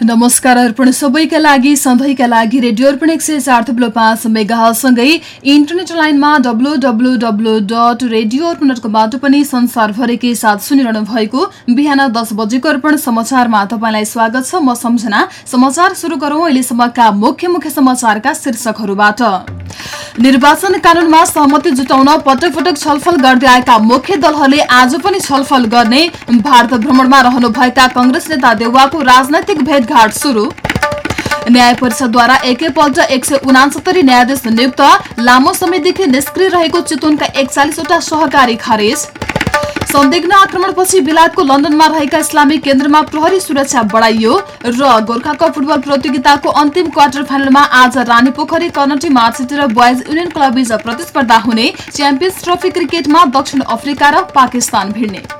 नमस्कार अर्पण सबैका लागि सधैँका लागि रेडियो अर्पण एक सय चार थुप्लो पाँच मेगासँगै इन्टरनेट लाइनमा W W W dot radio Arpan डटकमबाट पनि संसारभरिकै साथ सुनिरहनु भएको बिहान दस बजेको अर्पण समाचारमा तपाईँलाई स्वागत छ। म सम्झना। समाचार सुरु गरौं। अहिलेसम्मका मुख्य मुख्य समाचारका शीर्षकहरूबाट। निर्वाचन कानूनमा सहमति जुटाउन पटक पटक छलफल गर्दै आएका मुख्य दलहरूले आज पनि छलफल गर्ने भारत भ्रमणमा रहनुभएका कंग्रेस नेता देउवाको राजनैतिक भेटघाट शुरू न्याय परिषदद्वारा एकैपल्ट एक सय उनासत्तरी न्यायाधीश नियुक्त लामो समयदेखि निष्क्रिय रहेको चितवनका एकचालिसवटा सहकारी खारेज। संदिग्ध आक्रमणपछि बेलायतको लन्डनमा रहेका इस्लामिक केन्द्रमा प्रहरी सुरक्षा बढाइयो र गोर्खा कप फुटबल प्रतियोगिताको अन्तिम क्वार्टर फाइनलमा आज रानी पोखरी कर्नटी मार्सिटी र बोइज युनियन क्लब प्रतिस्पर्धा हुने च्याम्पियन्स ट्रफी क्रिकेटमा दक्षिण अफ्रिका र पाकिस्तान भिड्ने।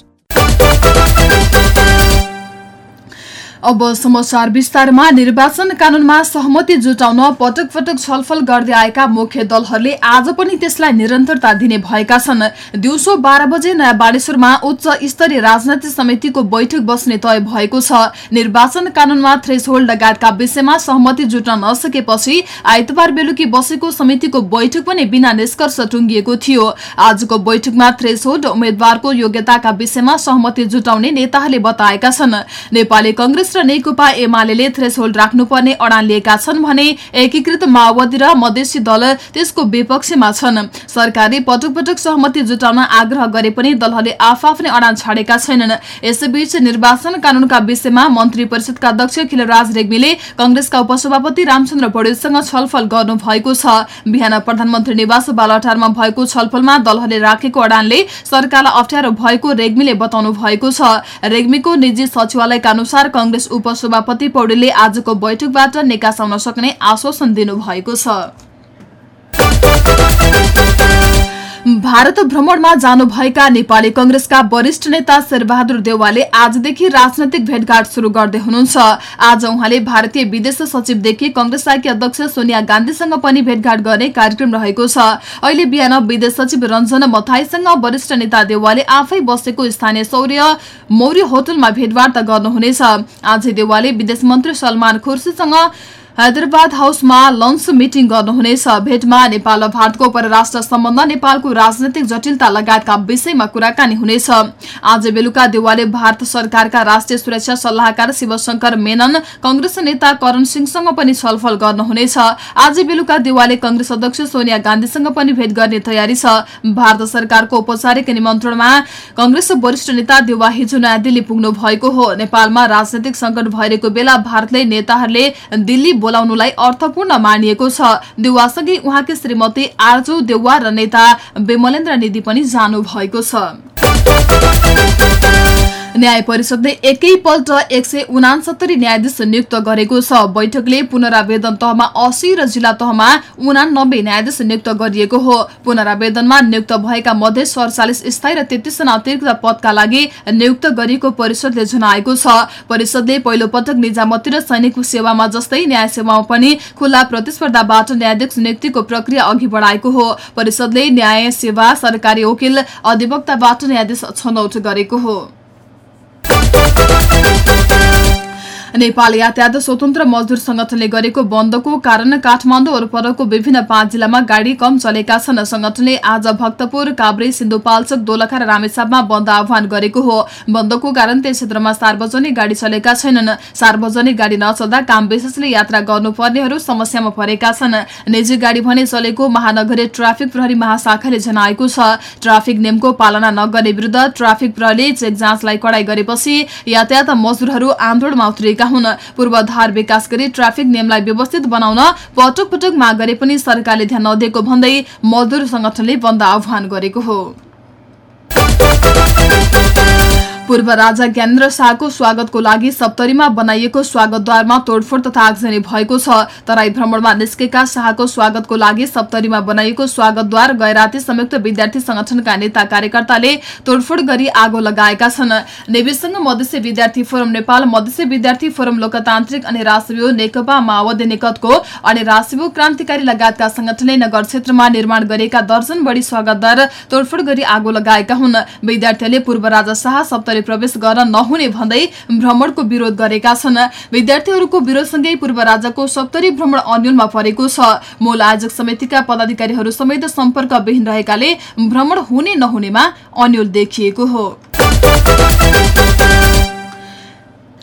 अब समाचार विस्तारमा निर्वाचन कानूनमा सहमति जुटाउन पटक पटक छलफल गर्दै आएका मुख्य दलहरूले आज पनि त्यसलाई निरन्तरता दिने भएका छन्। दिउँसो बाह्र बजे नयाँ बालेश्वरमा उच्च स्तरीय राजनैतिक समितिको बैठक बस्ने तय भएको छ। निर्वाचन कानूनमा थ्रेस होल्ड लगायतका विषयमा सहमति जुट्न नसकेपछि आइतबार बेलुकी बसेको समितिको बैठक पनि बिना निष्कर्ष टुङ्गिएको थियो। आजको बैठकमा थ्रेस होल्ड उम्मेद्वारको योग्यताका विषयमा सहमति जुटाउने नेताहरूले बताएका छन्। नेपाली कंग्रेस र नेकपा एमाले थ्रेस होल्ड राख्नुपर्ने अडान लिएका छन् भने एकीकृत माओवादी र मधेसी दल त्यसको विपक्षमा छन्। सरकारले पटक पटक सहमति जुटाउन आग्रह गरे पनि दलहरूले आफआफ्नै अडान छाडेका छैनन्। यसैबीच निर्वाचन कानूनका विषयमा मन्त्री परिषदका अध्यक्ष खिलराज रेग्मीले कंग्रेसका उपसभापति रामचन्द्र पौडेलसँग छलफल गर्नु भएको छ। बिहान प्रधानमन्त्री निवास बालटारमा भएको छलफलमा दलहरूले राखेको अडानले सरकारलाई अप्ठ्यारो भएको रेग्मीले बताउनु भएको छ। रेग्मीको निजी सचिवालयका अनुसार कंग्रेस कांग्रेस उपसभापति पौडेलले आजको बैठकबाट निकासाउन सक्ने आश्वासन दिनुभएको छ। भारत भ्रमणमा जानुभएका नेपाली कंग्रेसका वरिष्ठ नेता शेरबहादुर देवालले आजदेखि राजनैतिक भेटघाट शुरू गर्दै हुनुहुन्छ। आज उहाँले भारतीय विदेश सचिवदेखि कंग्रेसकी अध्यक्ष सोनिया गान्धीसँग पनि भेटघाट गर्ने कार्यक्रम रहेको छ। अहिले बिहान विदेश सचिव रञ्जन मथाईसँग वरिष्ठ नेता देवालले आफै बसेको स्थानीय सौर्य मौर्य होटलमा भेटवार्ता गर्नुहुनेछ। आज देवालले विदेश मन्त्री सलमान खुर्सीसँग हैदराबाद हाउसमा लन्च मिटिङ गर्नुहुनेछ। भेटमा नेपाल र भारतको परराष्ट्र सम्बन्ध नेपालको राजनैतिक जटिलता लगायतका विषयमा कुराकानी हुनेछ। आज बेलुका देवालले भारत सरकारका राष्ट्रिय सुरक्षा सल्लाहकार शिवशंकर मेनन कंग्रेस नेता करण सिंहसँग पनि छलफल गर्नुहुनेछ। आज बेलुका देवालले कंग्रेस अध्यक्ष सोनिया गान्धीसँग पनि भेट गर्ने तयारी छ। भारत सरकारको औपचारिक निमन्त्रणमा कंग्रेस वरिष्ठ नेता देवा हिजो नयाँ दिल्ली पुग्नु भएको हो। नेपालमा राजनैतिक संकट भइरहेको बेला भारतले नेताहरूले दिल्ली बोलाउनुलाई अर्थपूर्ण मानिएको छ। देउवासँगै उहाँकी श्रीमती आर्जु देउवा र नेता विमलेन्द्र निधि पनि जानु भएको छ। न्याय परिषदले एकैपल्ट एक सय उनासत्तरी न्यायाधीश नियुक्त गरेको छ। बैठकले पुनरावेदन तहमा अस्सी र जिल्ला तहमा उनानब्बे न्यायाधीश नियुक्त गरिएको हो। पुनरावेदनमा नियुक्त भएका मध्ये सडचालिस स्थायी र तेत्तिसजना अतिरिक्त पदका लागि नियुक्त गरिएको परिषदले जनाएको छ। परिषदले पहिलो पटक निजामती र सैनिक सेवामा जस्तै न्याय सेवामा पनि खुल्ला प्रतिस्पर्धाबाट न्यायाधीश नियुक्तिको प्रक्रिया अघि बढाएको हो। परिषदले न्याय सेवा सरकारी वकिल अधिवक्ताबाट न्यायाधीश छनौट गरेको हो। Thank you. नेपाल यातायात स्वतन्त्र मजदुर संगठनले गरेको बन्दको कारण काठमाडौँ वरपरको विभिन्न पाँच जिल्लामा गाड़ी कम चलेका छन्। संगठनले आज भक्तपुर काभ्रे सिन्धुपाल्चोक दोलखा र रामेछापमा बन्द आह्वान गरेको हो। बन्दको कारण त्यस क्षेत्रमा सार्वजनिक गाड़ी चलेका छैनन्। सार्वजनिक गाड़ी नचल्दा काम विशेषले यात्रा गर्नुपर्नेहरू समस्यामा परेका छन्। निजी गाड़ी भने चलेको महानगरीय ट्राफिक प्रहरी महाशाखाले जनाएको छ। ट्राफिक नियमको पालना नगर्ने विरूद्ध ट्राफिक प्रहरीले चेक जाँचलाई कडाई गरेपछि यातायात मजदुरहरू आन्दोलनमा उत्रिएका गरेका हुन् पूर्वाधार विकास गरी ट्राफिक नियमलाई व्यवस्थित बनाउन पटक पटक माग गरे पनि सरकारले ध्यान नदिएको भन्दै मजदुर संगठनले बन्द आह्वान गरेको हो। पूर्व राजा ज्ञानेन्द्र शाहको स्वागतको लागि सप्तरीमा बनाइएको स्वागतद्वारमा तोडफोड तथा आगजनी भएको छ। तराई भ्रमणमा निस्केका शाहको स्वागतको लागि सप्तरीमा बनाइएको स्वागतद्वार गैराती संयुक्त विद्यार्थी संगठनका नेता कार्यकर्ताले तोडफोड गरी आगो लगाएका छन्। नेविसँग मधेसी विद्यार्थी फोरम नेपाल मधेसी विद्यार्थी फोरम लोकतान्त्रिक अनि राष्ट्रिय नेकपा माओवादी निकटको अनि राष्ट्रिय क्रान्तिकारी लगायतका संगठनले नगर क्षेत्रमा निर्माण गरेका दर्जन बढी स्वागतद्वार तोडफोड गरी आगो लगाएका हुन्। विद्यार्थीहरूले पूर्व राजा शाह सप्तरी प्रवेश गर्न नहुने भन्दै भ्रमणको विरोध गरेका छन्। विद्यार्थीहरूको विरोधसँगै पूर्व राजाको सप्तरी भ्रमण अन्यलमा परेको छ। मूल आयोजक समितिका पदाधिकारीहरू समेत सम्पर्कविहीन रहेकाले भ्रमण हुने नहुनेमा अन्यल देखिएको हो।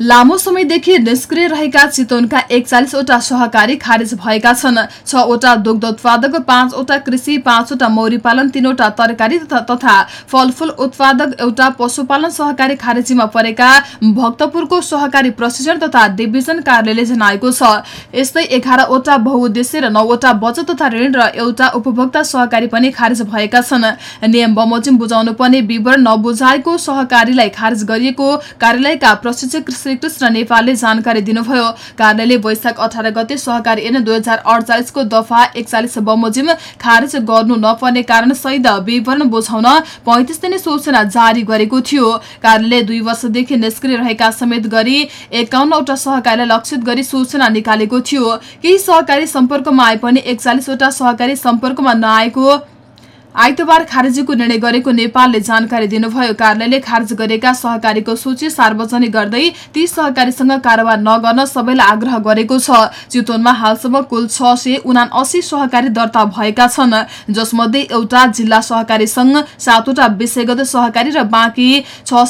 लामो समयदेखि निष्क्रिय रहेका चितवनका एकचालिसवटा सहकारी खारेज भएका छन्। छवटा दुग्ध उत्पादक पाँचवटा कृषि पाँचवटा मौरी पालन तीनवटा तरकारी तथा फलफूल उत्पादक एउटा पशुपालन सहकारी खारेजीमा परेका भक्तपुरको सहकारी प्रशिक्षण तथा डिभिजन कार्यालयले जनाएको छ। यस्तै एघारवटा बहुद्देश्य र नौवटा बचत तथा ऋण र एउटा उपभोक्ता सहकारी पनि खारेज भएका छन्। नियम बमोजिम बुझाउनु पर्ने विवरण नबुझाएको सहकारीलाई खारेज गरिएको कार्यालयका प्रशिक्षक श्रीकृष्ण नेपालले जानकारी दिनुभयो। कार्यालयले वैशाख अठार गते सहकारी ऐन दुई हजार दफा एकचालिस बमोजिम खारेज गर्नु नपर्ने कारण सहित विवरण बुझाउन पैंतिस दिने सूचना जारी गरेको थियो। कार्यालयले दुई वर्षदेखि निष्क्रिय रहेका समेत गरी एकाउन्नवटा सहकारीलाई लक्षित गरी सूचना निकालेको थियो। केही सहकारी सम्पर्कमा आए पनि एकचालिसवटा सहकारी सम्पर्कमा नआएको आइतबार खारेजीको निर्णय गरेको नेपालले जानकारी दिनुभयो। कार्यालयले खारेज गरेका सहकारीको सूची सार्वजनिक गर्दै ती सहकारीसँग कारोबार नगर्न सबैलाई आग्रह गरेको छ। चितवनमा हालसम्म कुल छ सय सहकारी दर्ता भएका छन् जसमध्ये एउटा जिल्ला सहकारी संघ सातवटा विषयगत सहकारी र बाँकी छ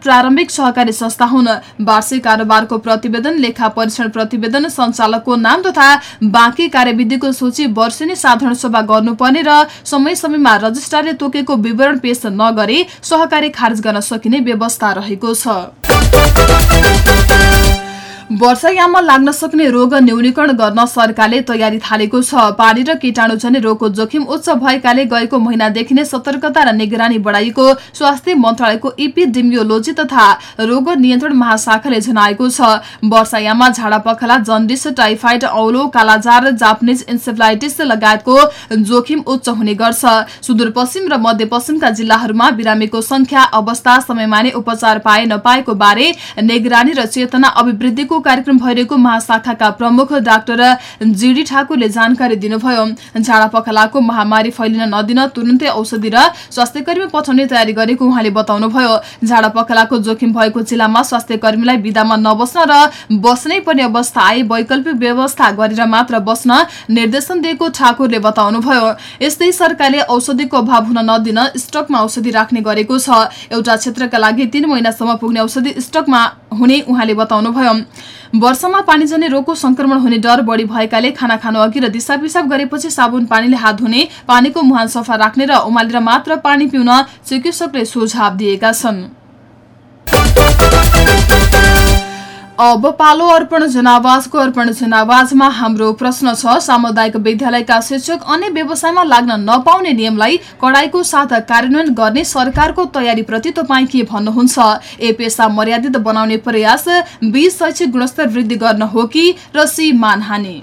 प्रारम्भिक सहकारी संस्था हुन्। वार्षिक कारोबारको प्रतिवेदन लेखा परीक्षण प्रतिवेदन सञ्चालकको नाम तथा बाँकी कार्यविधिको सूची वर्षेनी साधारण सभा गर्नुपर्ने र समय समयमा रजिस्ट्रारले तोकेको विवरण पेश नगरे सहकारी खारेज गर्न सकिने व्यवस्था रहेको छ। वर्षायाममा लाग्न सक्ने रोग न्यूनीकरण गर्न सरकारले तयारी थालेको छ। पानी र कीटाणुजन्य रोगको जोखिम उच्च भएकाले गएको महिनादेखि नै सतर्कता र निगरानी बढाइएको स्वास्थ्य मन्त्रालयको इपिडेमियोलोजी तथा रोग नियन्त्रण महाशाखाले जनाएको छ। वर्षायाममा झाडा पखला जन्डिस टाइफाइड औलो कालाजार जापानिज इन्सेफ्लाइटिस लगायतको जोखिम उच्च हुने गर्छ। सुदूरपश्चिम र मध्यपश्चिमका जिल्लाहरूमा बिरामीको संख्या अवस्था समयमा नै उपचार पाए नपाएको बारे निगरानी र चेतना अभिवृद्धिको कार्यक्रम भइरहेको महाशाखाका प्रमुख डाक्टर जीडी ठाकुरले जानकारी दिनुभयो। झाडा पखलाको महामारी फैलिन नदिन तुरन्तै औषधि र स्वास्थ्य कर्मी पठाउने तयारी गरेको उहाँले बताउनुभयो। झाडा पखलाको जोखिम भएको जिल्लामा स्वास्थ्य कर्मीलाई विधामा नबस्न र बस्नै पर्ने अवस्था आए वैकल्पिक व्यवस्था गरेर मात्र बस्न निर्देशन दिएको ठाकुरले बताउनुभयो। यस्तै सरकारले औषधिको अभाव हुन नदिन स्टकमा औषधि राख्ने गरेको छ। एउटा क्षेत्रका लागि तीन महिनासम्म पुग्ने औषधि स्टकमा हुने उहाँले बताउनुभयो। वर्षमा पानीजन्य रोगको संक्रमण हुने डर बढी भएकाले खाना खानु अघि र दिसा पिसाब गरेपछि साबुन पानीले हात धुने पानीको मुहान सफा राख्ने र उमालेर मात्र पानी पिउन चिकित्सकले सुझाव दिएका छन्। अब पालो अर्पण जनावाजको अर्पण जनावाजमा हाम्रो प्रश्न छ। सामुदायिक विद्यालयका शिक्षक अन्य व्यवसायमा लाग्न नपाउने नियमलाई कडाईको साथ कार्यान्वयन गर्ने सरकारको तयारीप्रति तपाईँ के भन्नुहुन्छ? ए पेसा मर्यादित बनाउने प्रयास बी शैक्षिक गुणस्तर वृद्धि गर्न हो कि? र सी मानहानी।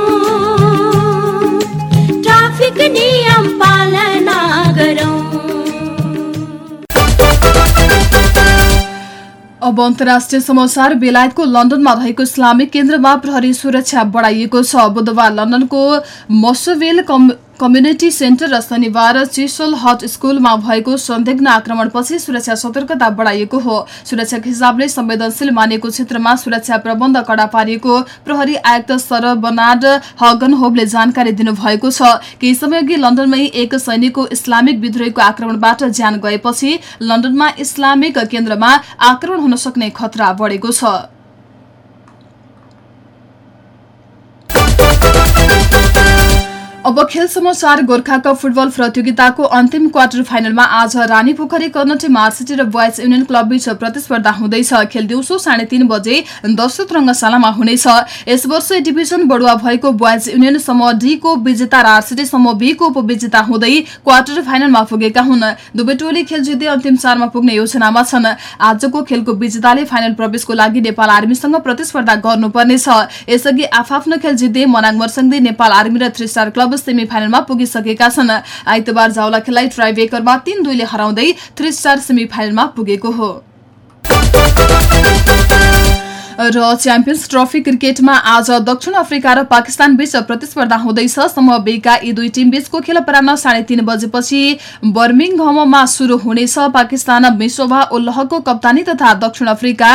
अब अन्तर्राष्ट्रिय समाचार बेलायतको लन्डनमा रहेको इस्लामिक केन्द्रमा प्रहरी सुरक्षा बढाइएको छ। बुधबार लन्डनको मसोवेल कम्युनिटी सेन्टर र शनिबार चिसोल हट स्कुलमा भएको संदिग्ध आक्रमणपछि सुरक्षा सतर्कता बढाइएको हो। सुरक्षाको हिसाबले संवेदनशील मानिएको क्षेत्रमा सुरक्षा प्रबन्ध कड़ा पारिएको प्रहरी आयुक्त सर बनाड हगन होबले जानकारी दिनुभएको छ केही समय अघि लन्डनमै एक सैनिकको इस्लामिक विद्रोहीको आक्रमणबाट ज्यान गएपछि लन्डनमा इस्लामिक केन्द्रमा आक्रमण हुन सक्ने खतरा बढेको छ। अब खेल समाचार गोर्खा कप फुटबल प्रतियोगिताको अन्तिम क्वार्टर फाइनलमा आज रानी पोखरी कर्नटी मार्सिटी र बोइज युनियन क्लब बीच प्रतिस्पर्धा हुँदैछ। खेल दिउँसो साढे तीन बजे दशरथ रंगशालामा हुनेछ। यस वर्ष डिभिजन बढुवा भएको बोइज युनियन समूह डी को विजेता र आरसिटी समूह बी को उपविजेता हुँदै क्वार्टर फाइनलमा पुगेका हुन्। दुवै टोली खेल जित्दै अन्तिम चारमा पुग्ने योजनामा छन्। आजको खेलको विजेताले फाइनल प्रवेशको लागि नेपाल आर्मीसँग प्रतिस्पर्धा गर्नुपर्नेछ। यसअघि आफ्नो खेल जित्दै मनाङ मर्सङ्दी नेपाल आर्मी र थ्री स्टार क्लब सेमी फाइनलमा पुगिसकेका छन्। आइतबार जावला खेललाई ट्राइबेकरमा तीन दुईले हराउँदै थ्री स्टार सेमी फाइनलमा पुगेको हो। र च्याम्पियन्स ट्रफी क्रिकेटमा आज दक्षिण अफ्रिका र पाकिस्तान बीच प्रतिस्पर्धा हुँदैछ। समूह बेका यी दुई टीम बीचको खेल अपरान्न साढे तीन बजेपछि बर्मिङहममा शुरू हुनेछ। पाकिस्तान मिसोभा उल्लहको कप्तानी तथा दक्षिण अफ्रिका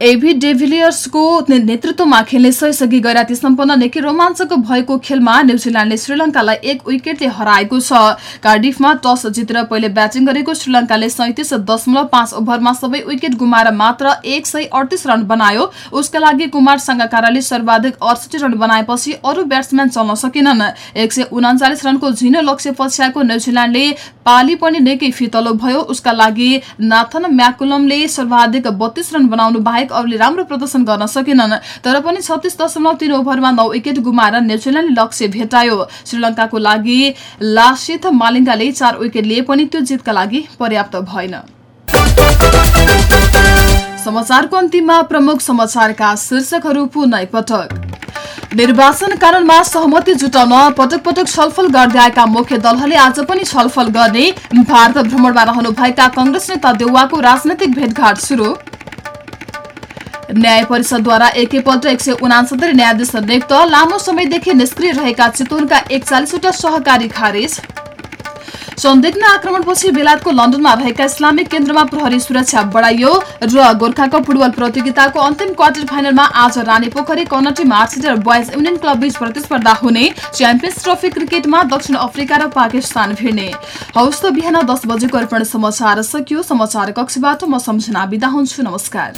एभी डेभिलियर्सको नेतृत्वमा खेल्नेछ यसअघि गैराती सम्पन्न निकै रोमाञ्चक भएको खेलमा न्यूजील्याण्डले श्रीलङ्कालाई एक विकेटले हराएको छ। कार्डिफमा टस जितेर पहिले ब्याटिङ गरेको श्रीलङ्काले सैतिस दशमलव पाँच ओभरमा सबै विकेट गुमाएर मात्र एक रन बनायो। उसका लागि कुमार सङ्गाकाराले सर्वाधिक अडसठी रन बनाएपछि अरू ब्याट्सम्यान चल्न सकेनन्। एक रनको झिनो लक्ष्य पछ्याएको न्यूजील्याण्डले पाली पनि निकै फितलो भयो। उसका लागि नाथन म्याकुलमले सर्वाधिक बत्तीस रन बनाउनु बाहेक बाहेक अरूले राम्रो प्रदर्शन गर्न सकेनन् तर पनि छत्तीस दशमलव तीन ओभरमा नौ विकेट गुमाएर न्युजिल्याण्डले लक्ष्य भेटायो श्रीलङ्काको लागि लासिथ मालिङ्गाले चार विकेट लिए पनि त्यो जितका लागि पर्याप्त भएन। निर्वाचन कानूनमा सहमति जुटाउन पटक पटक छलफल गर्दै आएका मुख्य दलहरूले आज पनि छलफल गर्ने भारत भ्रमणमा रहनुभएका कंग्रेस नेता देउवाको राजनैतिक भेटघाट शुरू न्याय परिषदद्वारा एकैपल्ट एक सय उनासत्तरी न्यायाधीश नियुक्त लामो समयदेखि निष्क्रिय रहेका चितवनका एकचालिसवटा सहकारी खारेज। संदिग्ध आक्रमणपछि बेलायतको लन्डनमा रहेका इस्लामिक केन्द्रमा प्रहरी सुरक्षा बढाइयो र गोर्खाको फुटबल प्रतियोगिताको अन्तिम क्वार्टर फाइनलमा आज रानी पोखरी कर्नटी मार्सिटी र बोइज युनियन क्लब बीच प्रतिस्पर्धा हुने च्याम्पियन्स ट्रफी क्रिकेटमा दक्षिण अफ्रिका र पाकिस्तान भिड्ने। हौस् बिहान दस बजेको अर्पण समाचार सकियो। समाचार कक्षबाट म सम्झना बिदा हुन्छु। नमस्कार।